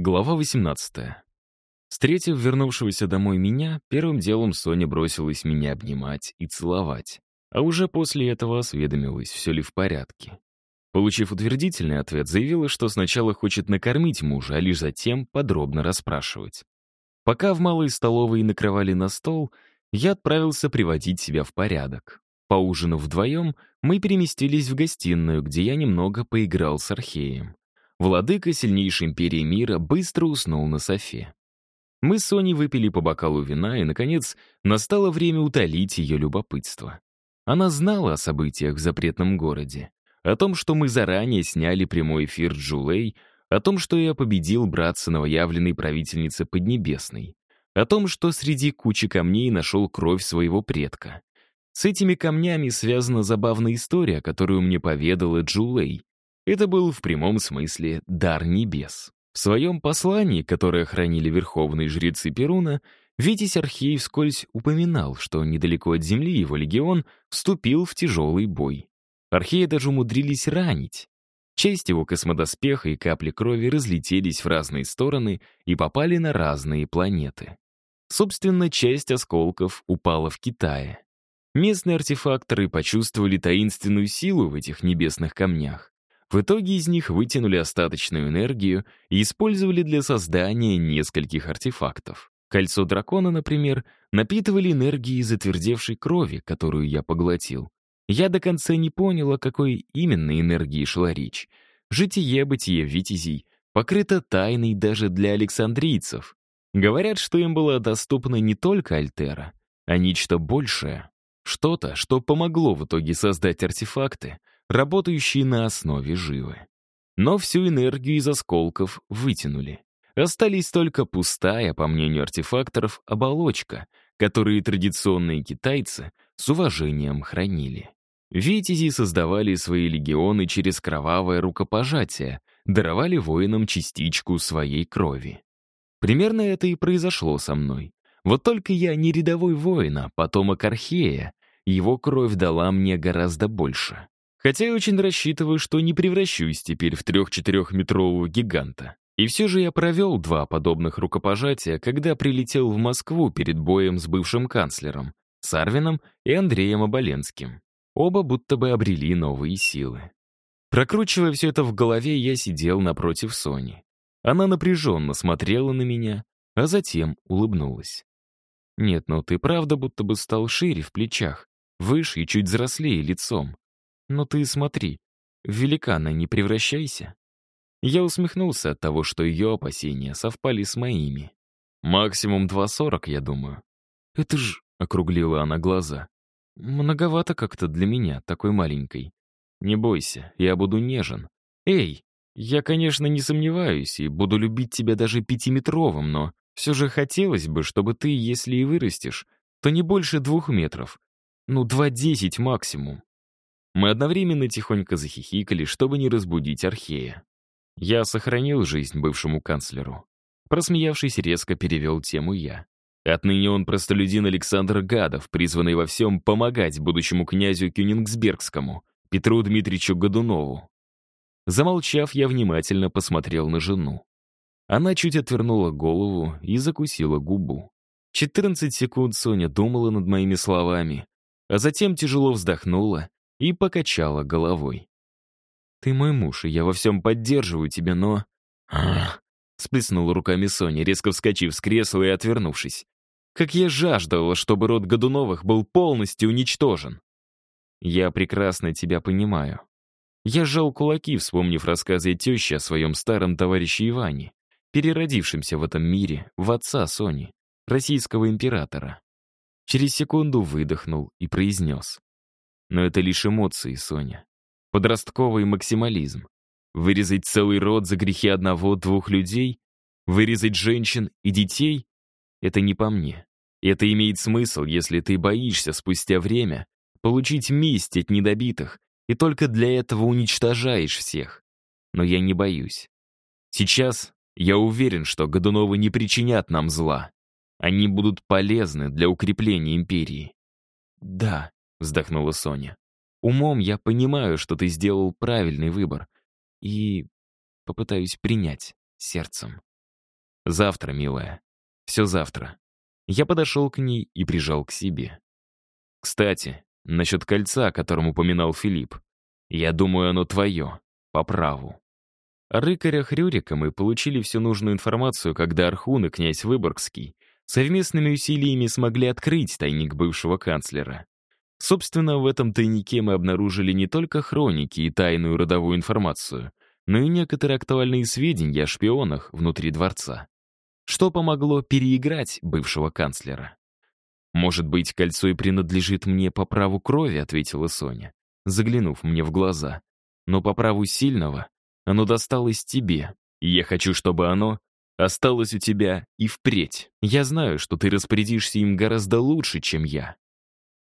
Глава 18. Встретив вернувшегося домой меня, первым делом Соня бросилась меня обнимать и целовать. А уже после этого осведомилась, все ли в порядке. Получив утвердительный ответ, заявила, что сначала хочет накормить мужа, а лишь затем подробно расспрашивать. Пока в малой столовой накрывали на стол, я отправился приводить себя в порядок. Поужинав вдвоем, мы переместились в гостиную, где я немного поиграл с Археем. Владыка сильнейшей империи мира быстро уснул на софе. Мы с Соней выпили по бокалу вина, и, наконец, настало время утолить ее любопытство. Она знала о событиях в запретном городе, о том, что мы заранее сняли прямой эфир Джулей, о том, что я победил братца новоявленной правительницы Поднебесной, о том, что среди кучи камней нашел кровь своего предка. С этими камнями связана забавная история, которую мне поведала Джулей. Это был в прямом смысле дар небес. В своем послании, которое хранили верховные жрецы Перуна, Витязь Архей вскользь упоминал, что недалеко от земли его легион вступил в тяжелый бой. Архея даже умудрились ранить. Часть его космодоспеха и капли крови разлетелись в разные стороны и попали на разные планеты. Собственно, часть осколков упала в Китае. Местные артефакторы почувствовали таинственную силу в этих небесных камнях в итоге из них вытянули остаточную энергию и использовали для создания нескольких артефактов. Кольцо дракона, например, напитывали энергией затвердевшей крови, которую я поглотил. Я до конца не понял, о какой именно энергии шла речь. Житие-бытие витязей покрыто тайной даже для александрийцев. Говорят, что им была доступна не только Альтера, а нечто большее. Что-то, что помогло в итоге создать артефакты, работающие на основе живы. Но всю энергию из осколков вытянули. Остались только пустая, по мнению артефакторов, оболочка, которую традиционные китайцы с уважением хранили. Витязи создавали свои легионы через кровавое рукопожатие, даровали воинам частичку своей крови. Примерно это и произошло со мной. Вот только я не рядовой воин, а потомок Архея, его кровь дала мне гораздо больше. Хотя я очень рассчитываю, что не превращусь теперь в трех-четырехметрового гиганта. И все же я провел два подобных рукопожатия, когда прилетел в Москву перед боем с бывшим канцлером, Сарвином и Андреем Оболенским. Оба будто бы обрели новые силы. Прокручивая все это в голове, я сидел напротив Сони. Она напряженно смотрела на меня, а затем улыбнулась. «Нет, ну ты правда будто бы стал шире в плечах, выше и чуть взрослее лицом. Но ты смотри, в великана не превращайся. Я усмехнулся от того, что ее опасения совпали с моими. Максимум 2.40, я думаю. Это ж, округлила она глаза. Многовато как-то для меня, такой маленькой. Не бойся, я буду нежен. Эй, я, конечно, не сомневаюсь и буду любить тебя даже пятиметровым, но все же хотелось бы, чтобы ты, если и вырастешь, то не больше двух метров. Ну, два десять максимум. Мы одновременно тихонько захихикали, чтобы не разбудить Архея. Я сохранил жизнь бывшему канцлеру. Просмеявшись, резко перевел тему я. Отныне он простолюдин Александр Гадов, призванный во всем помогать будущему князю Кюнингсбергскому, Петру Дмитриевичу Годунову. Замолчав, я внимательно посмотрел на жену. Она чуть отвернула голову и закусила губу. 14 секунд Соня думала над моими словами, а затем тяжело вздохнула и покачала головой. «Ты мой муж, и я во всем поддерживаю тебя, но...» «Ах!» — сплеснула руками Соня, резко вскочив с кресла и отвернувшись. «Как я жаждала, чтобы род Годуновых был полностью уничтожен!» «Я прекрасно тебя понимаю». Я сжал кулаки, вспомнив рассказы тещи о своем старом товарище Иване, переродившемся в этом мире, в отца Сони, российского императора. Через секунду выдохнул и произнес. Но это лишь эмоции, Соня. Подростковый максимализм. Вырезать целый род за грехи одного-двух людей? Вырезать женщин и детей? Это не по мне. Это имеет смысл, если ты боишься спустя время получить месть от недобитых и только для этого уничтожаешь всех. Но я не боюсь. Сейчас я уверен, что Годуновы не причинят нам зла. Они будут полезны для укрепления империи. Да, — вздохнула Соня. «Умом я понимаю, что ты сделал правильный выбор. И попытаюсь принять сердцем». Завтра, милая. Все завтра. Я подошел к ней и прижал к себе. Кстати, насчет кольца, о котором упоминал Филипп. Я думаю, оно твое, по праву. О рыкарях Рюрика мы получили всю нужную информацию, когда Архун и князь Выборгский совместными усилиями смогли открыть тайник бывшего канцлера. Собственно, в этом тайнике мы обнаружили не только хроники и тайную родовую информацию, но и некоторые актуальные сведения о шпионах внутри дворца. Что помогло переиграть бывшего канцлера? «Может быть, кольцо и принадлежит мне по праву крови», — ответила Соня, заглянув мне в глаза. «Но по праву сильного оно досталось тебе, и я хочу, чтобы оно осталось у тебя и впредь. Я знаю, что ты распорядишься им гораздо лучше, чем я.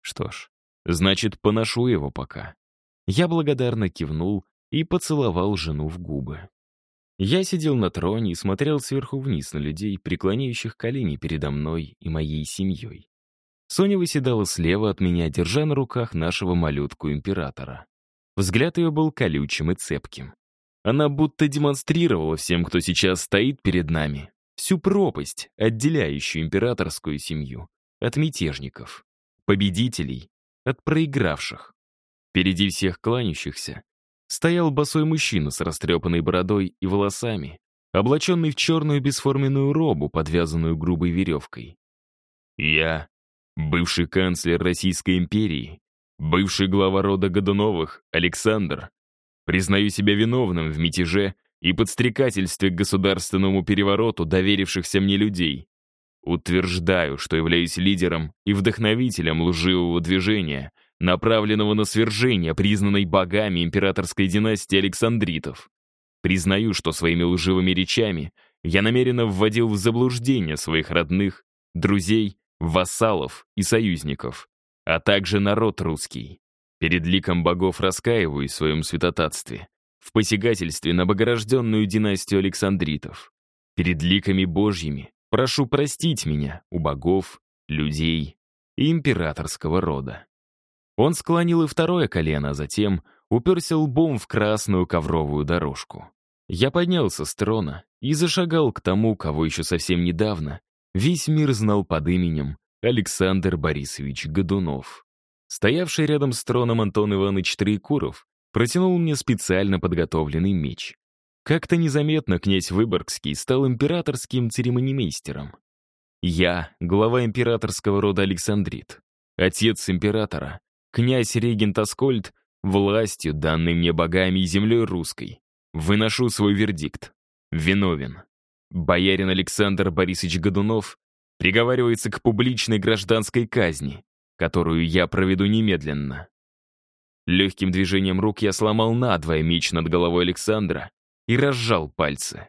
Что ж, значит, поношу его пока. Я благодарно кивнул и поцеловал жену в губы. Я сидел на троне и смотрел сверху вниз на людей, преклоняющих колени передо мной и моей семьей. Соня выседала слева от меня, держа на руках нашего малютку-императора. Взгляд ее был колючим и цепким. Она будто демонстрировала всем, кто сейчас стоит перед нами, всю пропасть, отделяющую императорскую семью от мятежников, победителей от проигравших. Впереди всех кланящихся стоял босой мужчина с растрепанной бородой и волосами, облаченный в черную бесформенную робу, подвязанную грубой веревкой. «Я, бывший канцлер Российской империи, бывший глава рода Годуновых, Александр, Признаю себя виновным в мятеже и подстрекательстве к государственному перевороту доверившихся мне людей. Утверждаю, что являюсь лидером и вдохновителем лживого движения, направленного на свержение признанной богами императорской династии Александритов. Признаю, что своими лживыми речами я намеренно вводил в заблуждение своих родных, друзей, вассалов и союзников, а также народ русский. Перед ликом богов раскаиваюсь в своем святотатстве, в посягательстве на богорожденную династию Александритов. Перед ликами божьими прошу простить меня у богов, людей и императорского рода. Он склонил и второе колено, а затем уперся лбом в красную ковровую дорожку. Я поднялся с трона и зашагал к тому, кого еще совсем недавно весь мир знал под именем Александр Борисович Годунов. Стоявший рядом с троном Антон Иванович Троекуров протянул мне специально подготовленный меч. Как-то незаметно князь Выборгский стал императорским церемонимейстером. Я — глава императорского рода Александрит, отец императора, князь-регент Аскольд, властью, данной мне богами и землей русской. Выношу свой вердикт. Виновен. Боярин Александр Борисович Годунов приговаривается к публичной гражданской казни, которую я проведу немедленно. Легким движением рук я сломал надвое меч над головой Александра и разжал пальцы.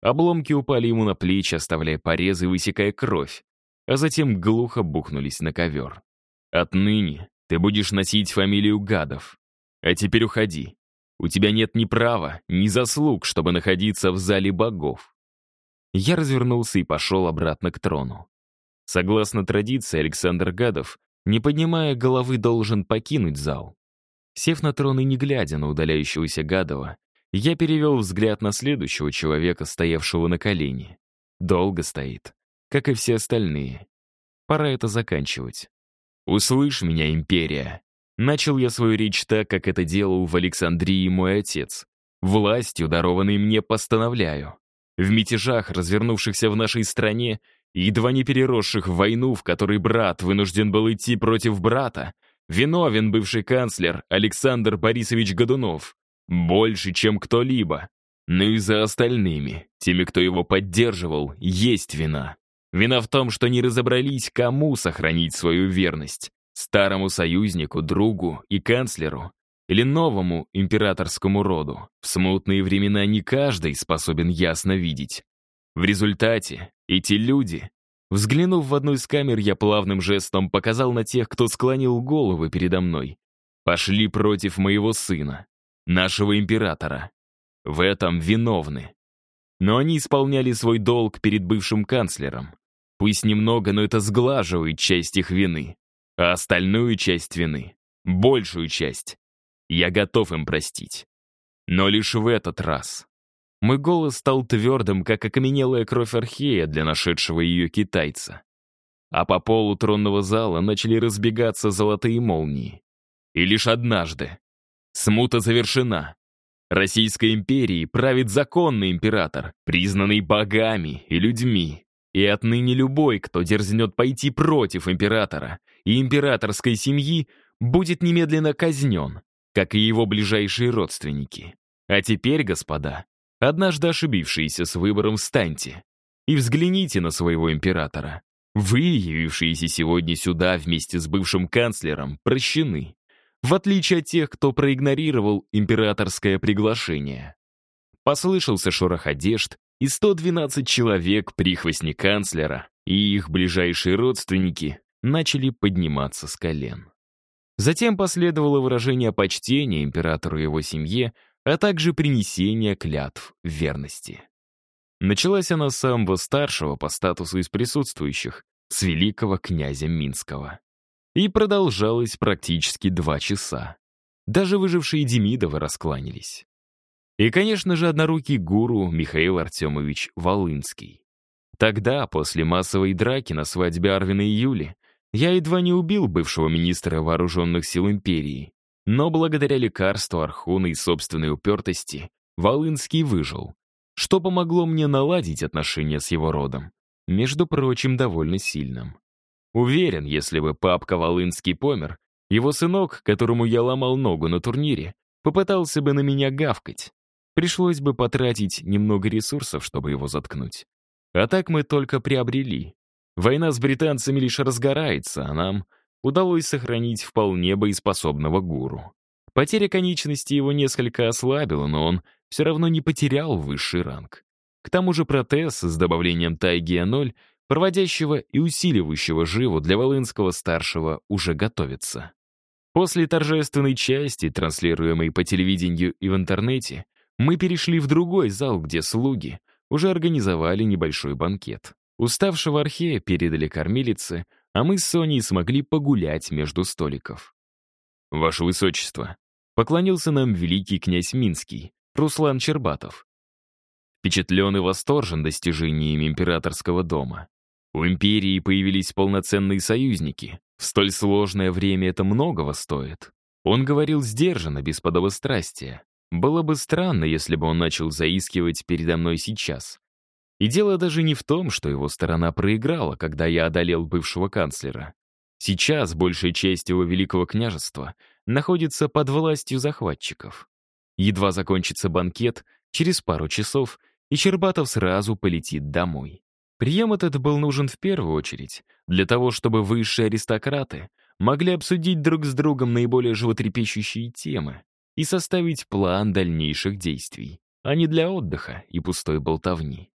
Обломки упали ему на плечи, оставляя порезы высекая кровь, а затем глухо бухнулись на ковер. «Отныне ты будешь носить фамилию Гадов. А теперь уходи. У тебя нет ни права, ни заслуг, чтобы находиться в зале богов». Я развернулся и пошел обратно к трону. Согласно традиции, Александр Гадов не поднимая головы, должен покинуть зал. Сев на трон и не глядя на удаляющегося Гадова, я перевел взгляд на следующего человека, стоявшего на колени. Долго стоит, как и все остальные. Пора это заканчивать. «Услышь меня, империя!» Начал я свою речь так, как это делал в Александрии мой отец. Властью, дарованной мне, постановляю. В мятежах, развернувшихся в нашей стране, едва не переросших в войну, в которой брат вынужден был идти против брата, виновен бывший канцлер Александр Борисович Годунов. Больше, чем кто-либо. Но и за остальными, теми, кто его поддерживал, есть вина. Вина в том, что не разобрались, кому сохранить свою верность. Старому союзнику, другу и канцлеру или новому императорскому роду. В смутные времена не каждый способен ясно видеть. В результате эти люди... Взглянув в одну из камер, я плавным жестом показал на тех, кто склонил головы передо мной. Пошли против моего сына, нашего императора. В этом виновны. Но они исполняли свой долг перед бывшим канцлером. Пусть немного, но это сглаживает часть их вины. А остальную часть вины, большую часть, я готов им простить. Но лишь в этот раз. Мой голос стал твердым, как окаменелая кровь архея для нашедшего ее китайца. А по полу тронного зала начали разбегаться золотые молнии. И лишь однажды. Смута завершена. Российской империей правит законный император, признанный богами и людьми. И отныне любой, кто дерзнет пойти против императора и императорской семьи, будет немедленно казнен, как и его ближайшие родственники. А теперь, господа, однажды ошибившиеся с выбором, встаньте и взгляните на своего императора. Вы, явившиеся сегодня сюда вместе с бывшим канцлером, прощены в отличие от тех, кто проигнорировал императорское приглашение. Послышался шорох одежд, и 112 человек, прихвостни канцлера и их ближайшие родственники, начали подниматься с колен. Затем последовало выражение почтения императору и его семье, а также принесение клятв верности. Началась она с самого старшего по статусу из присутствующих, с великого князя Минского и продолжалось практически два часа. Даже выжившие Демидовы раскланялись. И, конечно же, однорукий гуру Михаил Артемович Волынский. Тогда, после массовой драки на свадьбе Арвина и Юли, я едва не убил бывшего министра вооруженных сил империи. Но благодаря лекарству Архуна и собственной упертости Волынский выжил, что помогло мне наладить отношения с его родом, между прочим, довольно сильным. Уверен, если бы папка Волынский помер, его сынок, которому я ломал ногу на турнире, попытался бы на меня гавкать. Пришлось бы потратить немного ресурсов, чтобы его заткнуть. А так мы только приобрели. Война с британцами лишь разгорается, а нам удалось сохранить вполне боеспособного гуру. Потеря конечности его несколько ослабила, но он все равно не потерял высший ранг. К тому же протез с добавлением Тайгия-0 проводящего и усиливающего живу для Волынского-старшего уже готовится. После торжественной части, транслируемой по телевидению и в интернете, мы перешли в другой зал, где слуги уже организовали небольшой банкет. Уставшего архея передали кормилице, а мы с Соней смогли погулять между столиков. «Ваше Высочество», — поклонился нам великий князь Минский, Руслан Чербатов. Впечатлен и восторжен достижениями императорского дома. У империи появились полноценные союзники. В столь сложное время это многого стоит. Он говорил сдержанно, без подобострастия. Было бы странно, если бы он начал заискивать передо мной сейчас. И дело даже не в том, что его сторона проиграла, когда я одолел бывшего канцлера. Сейчас большая часть его великого княжества находится под властью захватчиков. Едва закончится банкет, через пару часов, и Щербатов сразу полетит домой. Прием этот был нужен в первую очередь для того, чтобы высшие аристократы могли обсудить друг с другом наиболее животрепещущие темы и составить план дальнейших действий, а не для отдыха и пустой болтовни.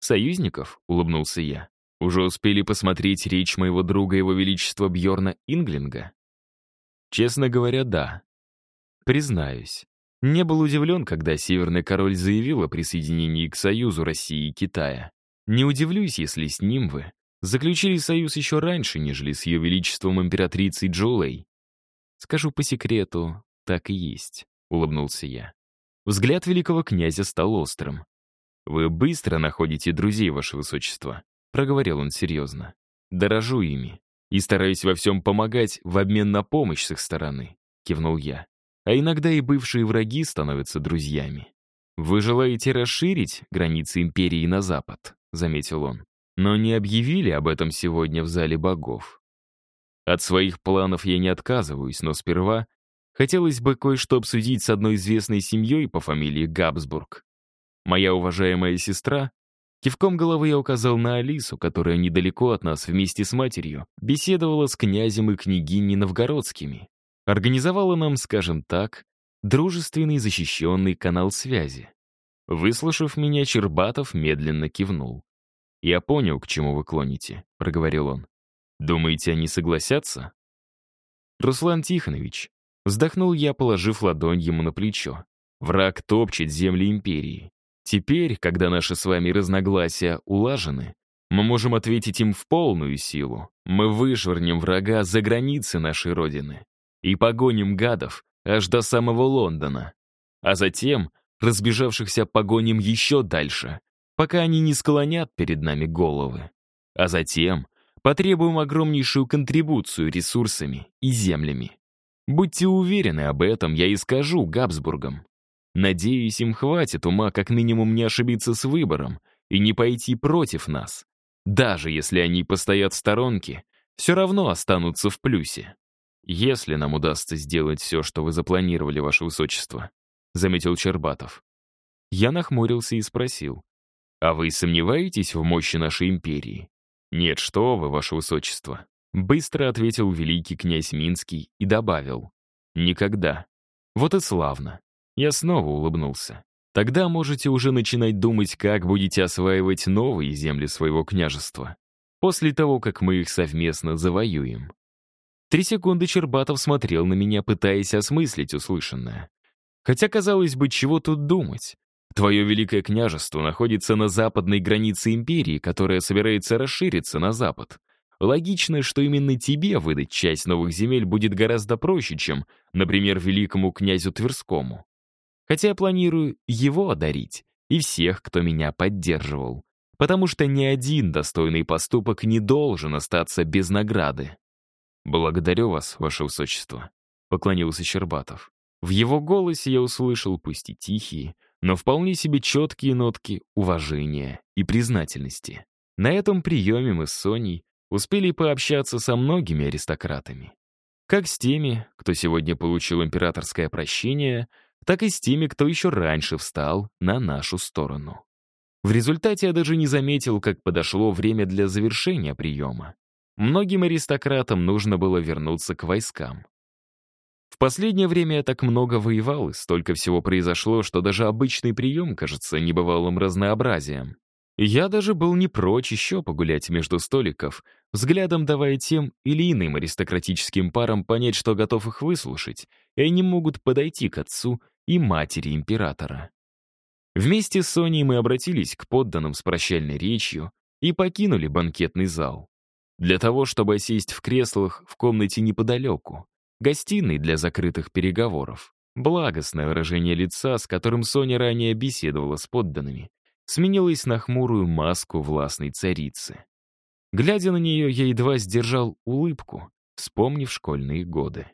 «Союзников?» — улыбнулся я. «Уже успели посмотреть речь моего друга Его Величества Бьорна Инглинга?» Честно говоря, да. Признаюсь, не был удивлен, когда Северный Король заявил о присоединении к Союзу России и Китая. Не удивлюсь, если с ним вы заключили союз еще раньше, нежели с ее величеством императрицей Джоулей. Скажу по секрету, так и есть, улыбнулся я. Взгляд великого князя стал острым. «Вы быстро находите друзей, ваше высочество», — проговорил он серьезно. «Дорожу ими и стараюсь во всем помогать в обмен на помощь с их стороны», — кивнул я. «А иногда и бывшие враги становятся друзьями. Вы желаете расширить границы империи на запад?» Заметил он. Но не объявили об этом сегодня в зале богов. От своих планов я не отказываюсь, но сперва хотелось бы кое-что обсудить с одной известной семьей по фамилии Габсбург. Моя уважаемая сестра, кивком головы я указал на Алису, которая недалеко от нас вместе с матерью беседовала с князем и княгиней новгородскими. Организовала нам, скажем так, дружественный защищенный канал связи. Выслушав меня, Чербатов медленно кивнул. «Я понял, к чему вы клоните», — проговорил он. «Думаете, они согласятся?» «Руслан Тихонович», — вздохнул я, положив ладонь ему на плечо. «Враг топчет земли империи. Теперь, когда наши с вами разногласия улажены, мы можем ответить им в полную силу. Мы вышвырнем врага за границы нашей Родины и погоним гадов аж до самого Лондона. А затем разбежавшихся погоним еще дальше, пока они не склонят перед нами головы. А затем потребуем огромнейшую контрибуцию ресурсами и землями. Будьте уверены об этом, я и скажу Габсбургам. Надеюсь, им хватит ума как минимум не ошибиться с выбором и не пойти против нас. Даже если они постоят в сторонке, все равно останутся в плюсе. Если нам удастся сделать все, что вы запланировали, ваше высочество, заметил Чербатов. Я нахмурился и спросил, а вы сомневаетесь в мощи нашей империи? Нет, что вы, ваше высочество. Быстро ответил великий князь Минский и добавил. Никогда. Вот и славно. Я снова улыбнулся. Тогда можете уже начинать думать, как будете осваивать новые земли своего княжества. После того, как мы их совместно завоюем. Три секунды Чербатов смотрел на меня, пытаясь осмыслить услышанное. Хотя, казалось бы, чего тут думать? Твое Великое княжество находится на западной границе империи, которая собирается расшириться на запад. Логично, что именно тебе выдать часть новых земель будет гораздо проще, чем, например, великому князю Тверскому. Хотя я планирую его одарить и всех, кто меня поддерживал. Потому что ни один достойный поступок не должен остаться без награды. «Благодарю вас, ваше высочество», — поклонился Щербатов. В его голосе я услышал, пусть и тихие, но вполне себе четкие нотки уважения и признательности. На этом приеме мы с Соней успели пообщаться со многими аристократами. Как с теми, кто сегодня получил императорское прощение, так и с теми, кто еще раньше встал на нашу сторону. В результате я даже не заметил, как подошло время для завершения приема. Многим аристократам нужно было вернуться к войскам. В последнее время я так много воевал, и столько всего произошло, что даже обычный прием кажется небывалым разнообразием. Я даже был не прочь еще погулять между столиков, взглядом давая тем или иным аристократическим парам понять, что готов их выслушать, и они могут подойти к отцу и матери императора. Вместе с Соней мы обратились к подданным с прощальной речью и покинули банкетный зал. Для того, чтобы сесть в креслах в комнате неподалеку, гостиной для закрытых переговоров. Благостное выражение лица, с которым Соня ранее беседовала с подданными, сменилось на хмурую маску властной царицы. Глядя на нее, я едва сдержал улыбку, вспомнив школьные годы.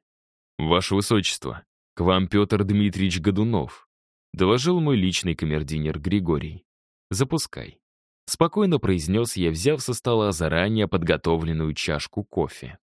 «Ваше Высочество, к вам Петр Дмитриевич Годунов», доложил мой личный камердинер Григорий. «Запускай». Спокойно произнес я, взяв со стола заранее подготовленную чашку кофе.